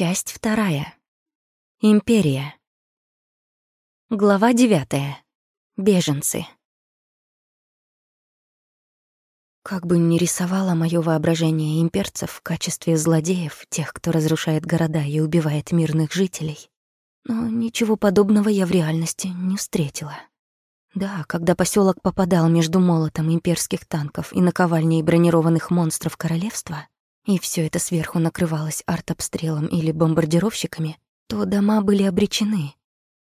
Часть вторая. Империя. Глава девятая. Беженцы. Как бы ни рисовало моё воображение имперцев в качестве злодеев, тех, кто разрушает города и убивает мирных жителей, но ничего подобного я в реальности не встретила. Да, когда поселок попадал между молотом имперских танков и наковальней бронированных монстров королевства, и все это сверху накрывалось артобстрелом или бомбардировщиками, то дома были обречены.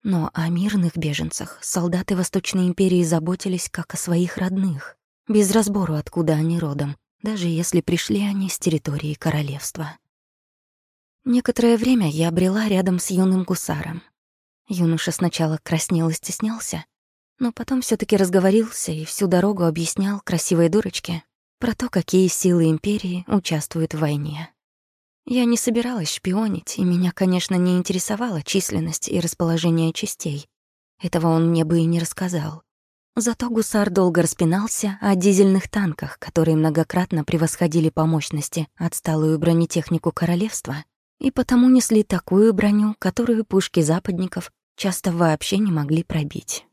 Но о мирных беженцах солдаты Восточной империи заботились как о своих родных, без разбору, откуда они родом, даже если пришли они с территории королевства. Некоторое время я брела рядом с юным гусаром. Юноша сначала краснел и стеснялся, но потом все таки разговорился и всю дорогу объяснял красивой дурочке про то, какие силы империи участвуют в войне. Я не собиралась шпионить, и меня, конечно, не интересовала численность и расположение частей. Этого он мне бы и не рассказал. Зато гусар долго распинался о дизельных танках, которые многократно превосходили по мощности отсталую бронетехнику королевства, и потому несли такую броню, которую пушки западников часто вообще не могли пробить.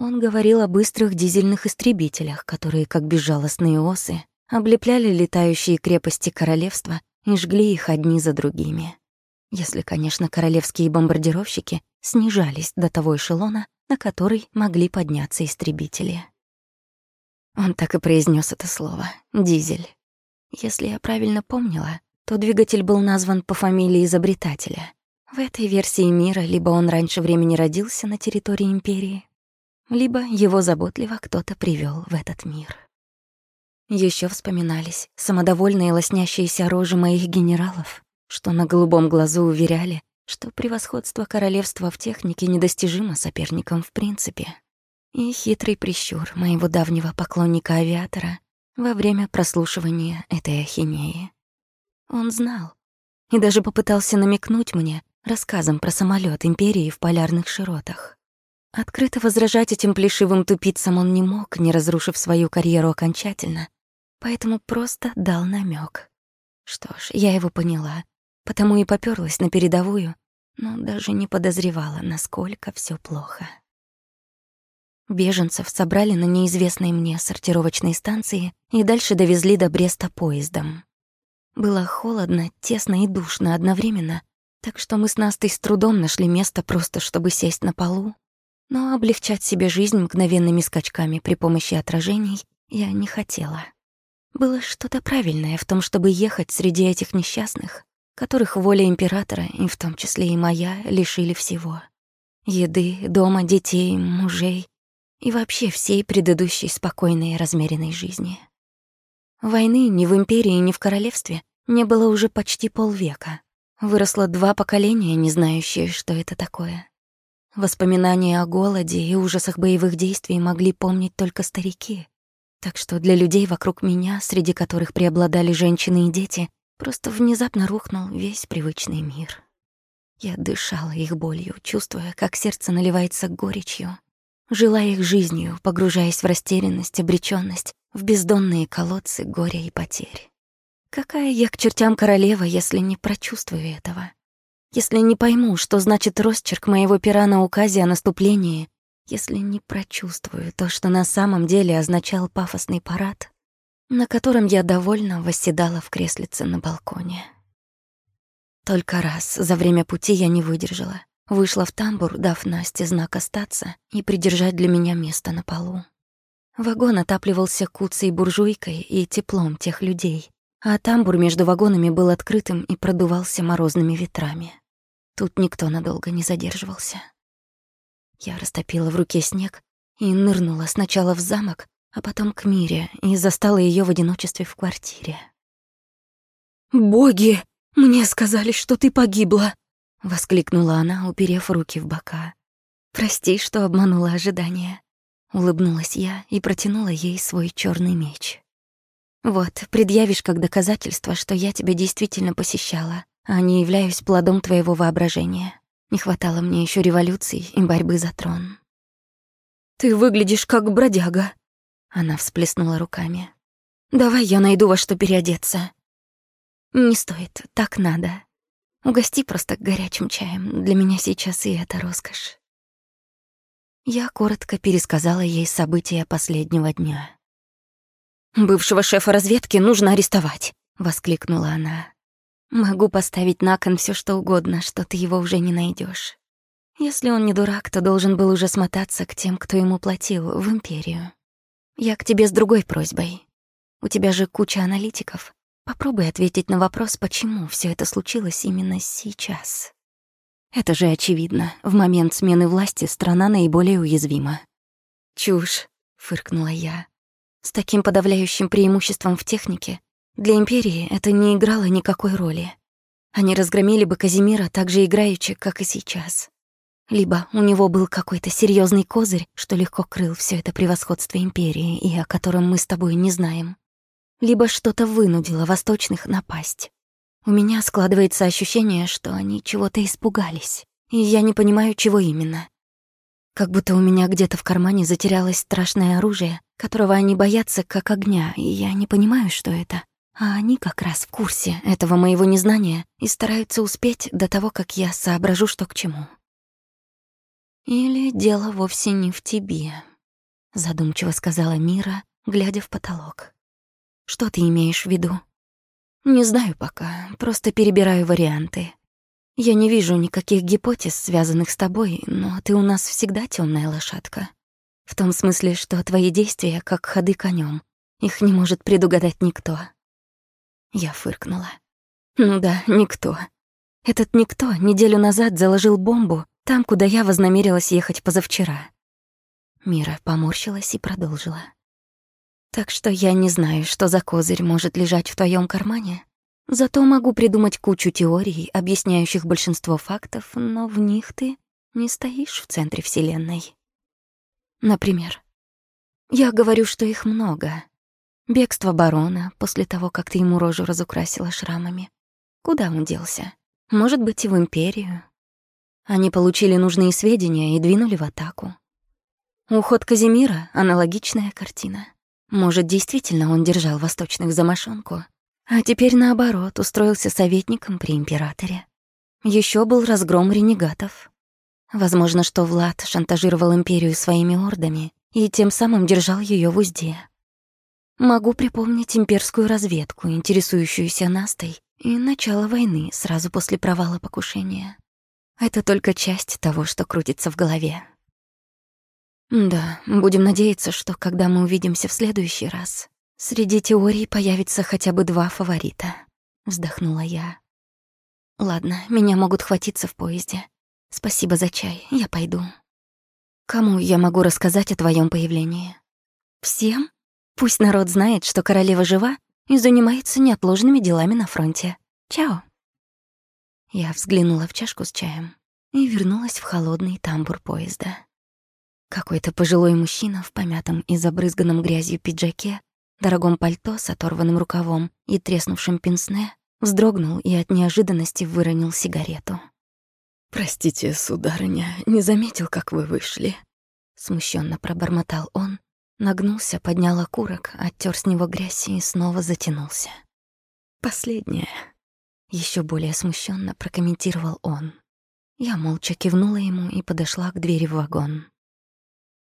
Он говорил о быстрых дизельных истребителях, которые, как безжалостные осы, облепляли летающие крепости королевства и жгли их одни за другими. Если, конечно, королевские бомбардировщики снижались до того эшелона, на который могли подняться истребители. Он так и произнес это слово — «дизель». Если я правильно помнила, то двигатель был назван по фамилии изобретателя. В этой версии мира либо он раньше времени родился на территории Империи, либо его заботливо кто-то привел в этот мир. Еще вспоминались самодовольные лоснящиеся рожи моих генералов, что на голубом глазу уверяли, что превосходство королевства в технике недостижимо соперникам в принципе. И хитрый прищур моего давнего поклонника-авиатора во время прослушивания этой ахинеи. Он знал и даже попытался намекнуть мне рассказом про самолет Империи в полярных широтах. Открыто возражать этим плешивым тупицам он не мог, не разрушив свою карьеру окончательно, поэтому просто дал намек. Что ж, я его поняла, потому и попёрлась на передовую, но даже не подозревала, насколько всё плохо. Беженцев собрали на неизвестной мне сортировочной станции и дальше довезли до Бреста поездом. Было холодно, тесно и душно одновременно, так что мы с Настой с трудом нашли место просто, чтобы сесть на полу но облегчать себе жизнь мгновенными скачками при помощи отражений я не хотела. Было что-то правильное в том, чтобы ехать среди этих несчастных, которых воля императора, и в том числе и моя, лишили всего. Еды, дома, детей, мужей и вообще всей предыдущей спокойной и размеренной жизни. Войны ни в империи, ни в королевстве не было уже почти полвека. Выросло два поколения, не знающие, что это такое. Воспоминания о голоде и ужасах боевых действий могли помнить только старики. Так что для людей вокруг меня, среди которых преобладали женщины и дети, просто внезапно рухнул весь привычный мир. Я дышала их болью, чувствуя, как сердце наливается горечью. Жила их жизнью, погружаясь в растерянность, обречённость, в бездонные колодцы горя и потерь. Какая я к чертям королева, если не прочувствую этого? Если не пойму, что значит росчерк моего пера на указе о наступлении, если не прочувствую то, что на самом деле означал пафосный парад, на котором я довольно восседала в креслице на балконе. Только раз за время пути я не выдержала. Вышла в тамбур, дав Насте знак остаться и придержать для меня место на полу. Вагон отапливался куцей буржуйкой и теплом тех людей, а тамбур между вагонами был открытым и продувался морозными ветрами. Тут никто надолго не задерживался. Я растопила в руке снег и нырнула сначала в замок, а потом к Мире и застала ее в одиночестве в квартире. «Боги! Мне сказали, что ты погибла!» — воскликнула она, уперев руки в бока. «Прости, что обманула ожидания». Улыбнулась я и протянула ей свой черный меч. Вот, предъявишь как доказательство, что я тебя действительно посещала, а не являюсь плодом твоего воображения. Не хватало мне еще революции и борьбы за трон. Ты выглядишь как бродяга. Она всплеснула руками. Давай я найду во что переодеться. Не стоит, так надо. Угости просто горячим чаем. Для меня сейчас и это роскошь. Я коротко пересказала ей события последнего дня. «Бывшего шефа разведки нужно арестовать», — воскликнула она. «Могу поставить на кон все что угодно, что ты его уже не найдешь. Если он не дурак, то должен был уже смотаться к тем, кто ему платил, в Империю. Я к тебе с другой просьбой. У тебя же куча аналитиков. Попробуй ответить на вопрос, почему все это случилось именно сейчас. Это же очевидно. В момент смены власти страна наиболее уязвима. «Чушь», — фыркнула я. «С таким подавляющим преимуществом в технике для Империи это не играло никакой роли. Они разгромили бы Казимира так же играючи, как и сейчас. Либо у него был какой-то серьезный козырь, что легко крыл все это превосходство империи и о котором мы с тобой не знаем. Либо что-то вынудило восточных напасть. У меня складывается ощущение, что они чего-то испугались, и я не понимаю, чего именно. Как будто у меня где-то в кармане затерялось страшное оружие, которого они боятся как огня, и я не понимаю, что это. А они как раз в курсе этого моего незнания и стараются успеть до того, как я соображу, что к чему. «Или дело вовсе не в тебе», — задумчиво сказала Мира, глядя в потолок. «Что ты имеешь в виду?» «Не знаю пока, просто перебираю варианты. Я не вижу никаких гипотез, связанных с тобой, но ты у нас всегда темная лошадка. В том смысле, что твои действия как ходы конем. Их не может предугадать никто». Я фыркнула. «Ну да, никто. Этот никто неделю назад заложил бомбу там, куда я вознамерилась ехать позавчера. Мира поморщилась и продолжила. Так что я не знаю, что за козырь может лежать в твоем кармане. Зато могу придумать кучу теорий, объясняющих большинство фактов, но в них ты не стоишь в центре Вселенной. Например, я говорю, что их много. Бегство барона после того, как ты ему рожу разукрасила шрамами. Куда он делся? Может быть, и в Империю, они получили нужные сведения и двинули в атаку. Уход Казимира — аналогичная картина. Может, действительно он держал восточных за мошонку, а теперь, наоборот, устроился советником при императоре. Еще был разгром ренегатов. Возможно, что Влад шантажировал империю своими ордами и тем самым держал ее в узде. Могу припомнить имперскую разведку, интересующуюся Настой, и начало войны сразу после провала покушения. Это только часть того, что крутится в голове. Да, будем надеяться, что когда мы увидимся в следующий раз, среди теорий появится хотя бы два фаворита. Вздохнула я. Ладно, меня могут хватиться в поезде. Спасибо за чай, я пойду. Кому я могу рассказать о твоем появлении? Всем? Пусть народ знает, что королева жива и занимается неотложными делами на фронте. Чао. Я взглянула в чашку с чаем и вернулась в холодный тамбур поезда. Какой-то пожилой мужчина в помятом и забрызганном грязью пиджаке, дорогом пальто с оторванным рукавом и треснувшим пенсне вздрогнул и от неожиданности выронил сигарету. «Простите, сударыня, не заметил, как вы вышли», — смущенно пробормотал он, нагнулся, поднял окурок, оттер с него грязь и снова затянулся. «Последнее», еще более смущенно прокомментировал он. Я молча кивнула ему и подошла к двери в вагон.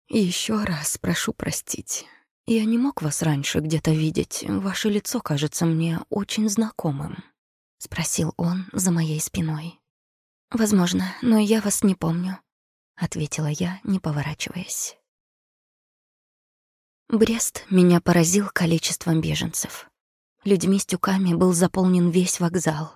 Еще раз прошу простить. Я не мог вас раньше где-то видеть. Ваше лицо кажется мне очень знакомым», — спросил он за моей спиной. «Возможно, но я вас не помню», — ответила я, не поворачиваясь. Брест меня поразил количеством беженцев. Людьми с тюками был заполнен весь вокзал.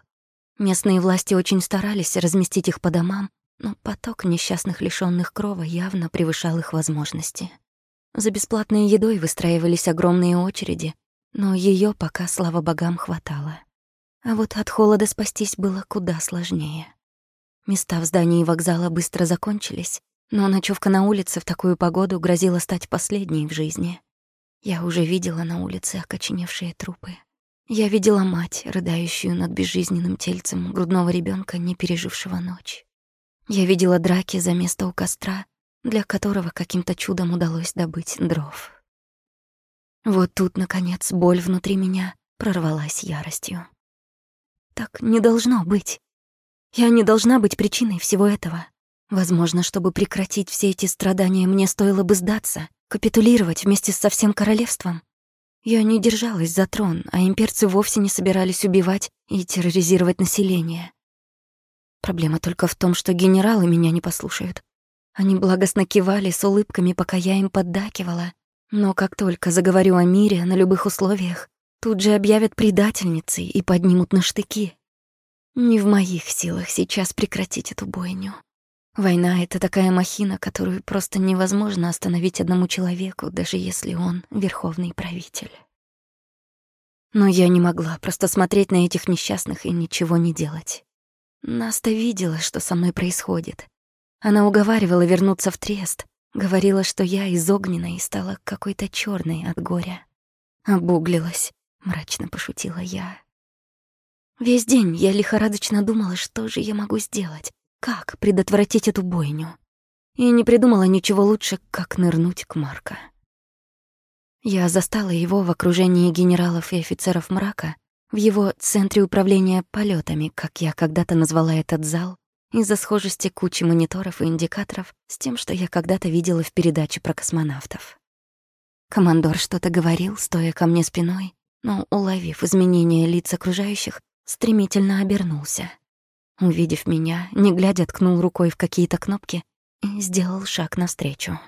Местные власти очень старались разместить их по домам, но поток несчастных лишённых крова явно превышал их возможности. За бесплатной едой выстраивались огромные очереди, но её пока, слава богам, хватало. А вот от холода спастись было куда сложнее. Места в здании вокзала быстро закончились, но ночевка на улице в такую погоду грозила стать последней в жизни. Я уже видела на улице окоченевшие трупы. Я видела мать, рыдающую над безжизненным тельцем грудного ребенка, не пережившего ночь. Я видела драки за место у костра, для которого каким-то чудом удалось добыть дров. Вот тут, наконец, боль внутри меня прорвалась яростью. Так не должно быть. Я не должна быть причиной всего этого. Возможно, чтобы прекратить все эти страдания, мне стоило бы сдаться, капитулировать вместе со всем королевством. Я не держалась за трон, а имперцы вовсе не собирались убивать и терроризировать население. Проблема только в том, что генералы меня не послушают. Они благостно кивали с улыбками, пока я им поддакивала. Но как только заговорю о мире на любых условиях, тут же объявят предательницей и поднимут на штыки. Не в моих силах сейчас прекратить эту бойню. Война — это такая махина, которую просто невозможно остановить одному человеку, даже если он верховный правитель. Но я не могла просто смотреть на этих несчастных и ничего не делать. Наста видела, что со мной происходит. Она уговаривала вернуться в трест, говорила, что я из огненной и стала какой-то черной от горя. Обуглилась, мрачно пошутила я. Весь день я лихорадочно думала, что же я могу сделать, как предотвратить эту бойню. И не придумала ничего лучше, как нырнуть к Марка. Я застала его в окружении генералов и офицеров мрака, в его центре управления полетами, как я когда-то назвала этот зал, из-за схожести кучи мониторов и индикаторов с тем, что я когда-то видела в передаче про космонавтов. Командор что-то говорил, стоя ко мне спиной, но, уловив изменения лиц окружающих, стремительно обернулся. Увидев меня, не глядя, ткнул рукой в какие-то кнопки и сделал шаг навстречу.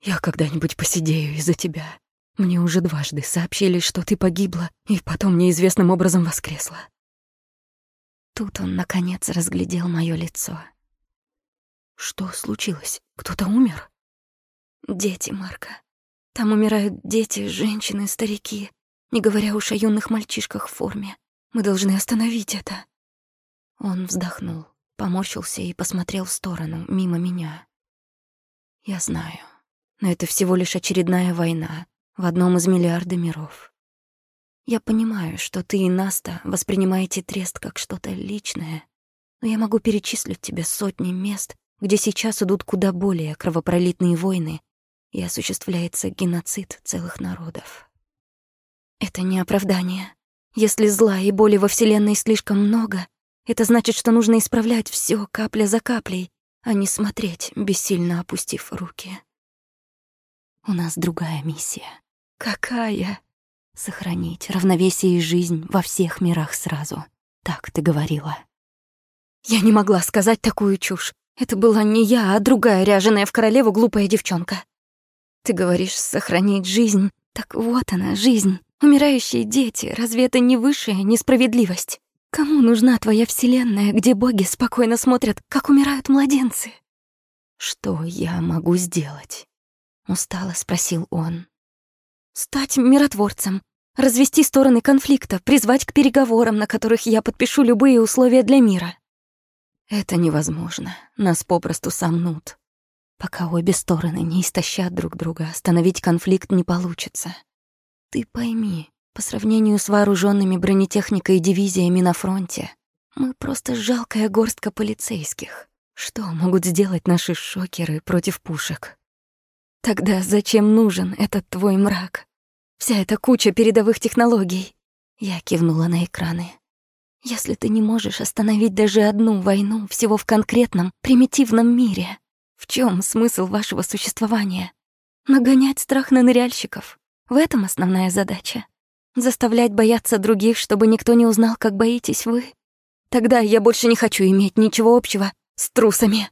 «Я когда-нибудь посидею из-за тебя. Мне уже дважды сообщили, что ты погибла и потом неизвестным образом воскресла. Тут он, наконец, разглядел моё лицо. Что случилось? Кто-то умер? Дети, Марка. Там умирают дети, женщины, старики, не говоря уж о юных мальчишках в форме. Мы должны остановить это. Он вздохнул, поморщился и посмотрел в сторону, мимо меня. Я знаю, но это всего лишь очередная война в одном из миллиарда миров. Я понимаю, что ты и Наста воспринимаете трест как что-то личное, но я могу перечислить тебе сотни мест, где сейчас идут куда более кровопролитные войны и осуществляется геноцид целых народов. Это не оправдание. Если зла и боли во Вселенной слишком много, это значит, что нужно исправлять все капля за каплей, а не смотреть, бессильно опустив руки. У нас другая миссия. Какая? Сохранить равновесие и жизнь во всех мирах сразу. Так ты говорила. Я не могла сказать такую чушь. Это была не я, а другая ряженая в королеву глупая девчонка. Ты говоришь сохранить жизнь. Так вот она, жизнь. Умирающие дети. Разве это не высшая несправедливость? Кому нужна твоя вселенная, где боги спокойно смотрят, как умирают младенцы? Что я могу сделать? Устало спросил он. Стать миротворцем, развести стороны конфликта, призвать к переговорам, на которых я подпишу любые условия для мира. Это невозможно, нас попросту сомнут. Пока обе стороны не истощат друг друга, остановить конфликт не получится. Ты пойми, по сравнению с вооруженными бронетехникой и дивизиями на фронте, мы просто жалкая горстка полицейских. Что могут сделать наши шокеры против пушек? Тогда зачем нужен этот твой мрак? Вся эта куча передовых технологий. Я кивнула на экраны. Если ты не можешь остановить даже одну войну всего в конкретном, примитивном мире, в чем смысл вашего существования? Нагонять страх на ныряльщиков. В этом основная задача. Заставлять бояться других, чтобы никто не узнал, как боитесь вы. Тогда я больше не хочу иметь ничего общего с трусами.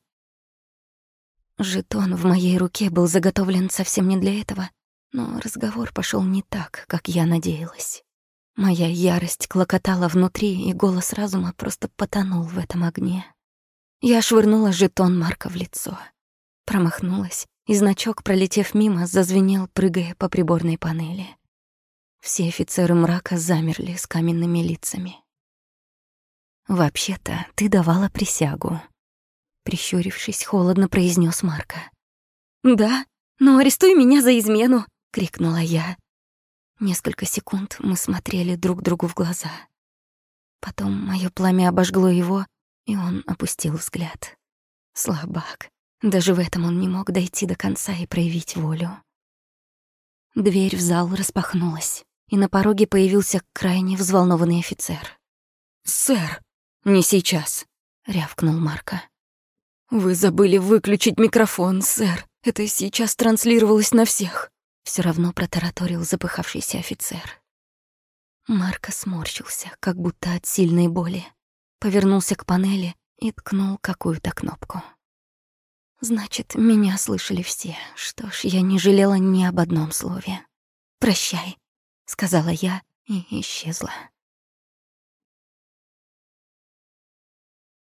Жетон в моей руке был заготовлен совсем не для этого, но разговор пошел не так, как я надеялась. Моя ярость клокотала внутри, и голос разума просто потонул в этом огне. Я швырнула жетон Марка в лицо. Промахнулась, и значок, пролетев мимо, зазвенел, прыгая по приборной панели. Все офицеры мрака замерли с каменными лицами. «Вообще-то ты давала присягу», Прищурившись, холодно произнес Марка. «Да, но арестуй меня за измену!» — крикнула я. Несколько секунд мы смотрели друг другу в глаза. Потом мое пламя обожгло его, и он опустил взгляд. Слабак. Даже в этом он не мог дойти до конца и проявить волю. Дверь в зал распахнулась, и на пороге появился крайне взволнованный офицер. «Сэр!» Не сейчас», — рявкнул Марка. «Вы забыли выключить микрофон, сэр. Это сейчас транслировалось на всех». Все равно протараторил запыхавшийся офицер. Марко сморщился, как будто от сильной боли. Повернулся к панели и ткнул какую-то кнопку. Значит, меня слышали все. Что ж, я не жалела ни об одном слове. «Прощай», — сказала я и исчезла.